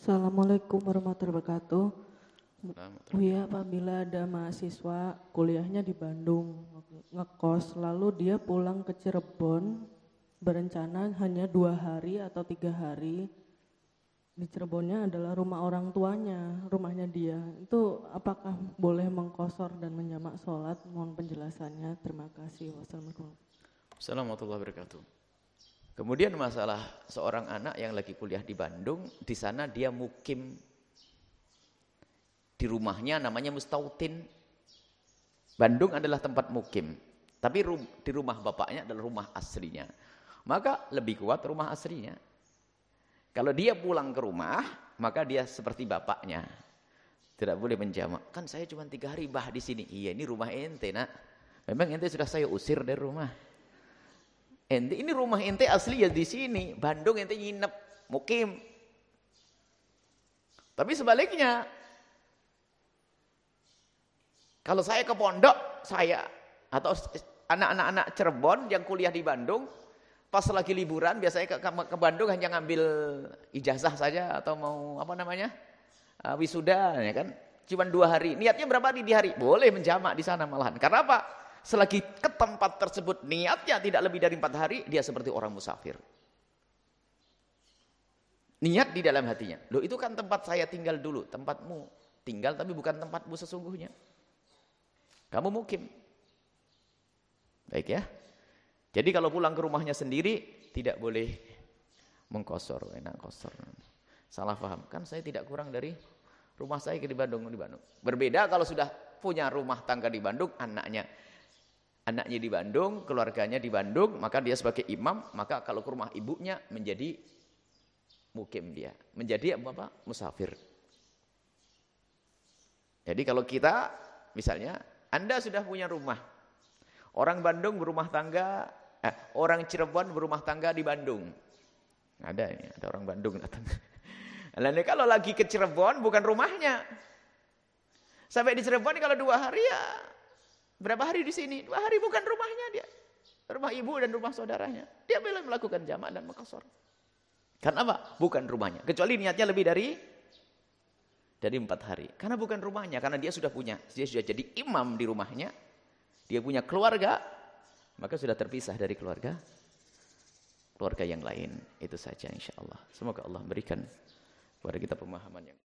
Assalamualaikum warahmatullahi wabarakatuh. Buya apabila ada mahasiswa kuliahnya di Bandung ngekos lalu dia pulang ke Cirebon berencana hanya dua hari atau tiga hari. Di Cirebonnya adalah rumah orang tuanya rumahnya dia. Itu apakah boleh mengkosor dan menjamak sholat? Mohon penjelasannya. Terima kasih. Wassalamualaikum. Assalamualaikum warahmatullahi wabarakatuh kemudian masalah seorang anak yang lagi kuliah di Bandung di sana dia mukim di rumahnya namanya Mustautin. Bandung adalah tempat mukim. Tapi di rumah bapaknya adalah rumah aslinya. Maka lebih kuat rumah aslinya. Kalau dia pulang ke rumah, maka dia seperti bapaknya. Tidak boleh menjamak. Kan saya cuma tiga hari bah di sini. Iya ini rumah ente nak. Memang ente sudah saya usir dari rumah. Ente ini rumah ente asli ya di sini. Bandung ente nginep, mukim. Tapi sebaliknya, kalau saya ke pondok, saya atau anak-anak anak Cirebon yang kuliah di Bandung, pas lagi liburan biasanya ke, ke, Bandung hanya ngambil ijazah saja atau mau apa namanya uh, wisuda, ya kan? Cuma dua hari. Niatnya berapa hari di hari? Boleh menjamak di sana malahan. Karena apa? Selagi ke tempat tersebut niatnya tidak lebih dari empat hari, dia seperti orang musafir. Niat di dalam hatinya. Loh itu kan tempat saya tinggal dulu, tempatmu tinggal tapi bukan tempatmu sesungguhnya. Kamu mukim. Baik ya. Jadi kalau pulang ke rumahnya sendiri tidak boleh mengkosor, enak kosor. Salah paham. Kan saya tidak kurang dari rumah saya di Bandung di Bandung. Berbeda kalau sudah punya rumah tangga di Bandung, anaknya anaknya di Bandung, keluarganya di Bandung, maka dia sebagai imam, maka kalau ke rumah ibunya menjadi mukim dia, menjadi apa? musafir. Jadi kalau kita misalnya anda sudah punya rumah. Orang Bandung berumah tangga, eh, orang Cirebon berumah tangga di Bandung. Ada ini, ada orang Bandung datang. Lalu kalau lagi ke Cirebon bukan rumahnya. Sampai di Cirebon kalau dua hari ya berapa hari di sini? Dua hari bukan rumahnya dia. Rumah ibu dan rumah saudaranya. Dia boleh melakukan jamak dan makasor. Karena apa? Bukan rumahnya. Kecuali niatnya lebih dari dari empat hari. Karena bukan rumahnya, karena dia sudah punya, dia sudah jadi imam di rumahnya, dia punya keluarga, maka sudah terpisah dari keluarga keluarga yang lain. Itu saja insya Allah. Semoga Allah berikan kepada kita pemahaman yang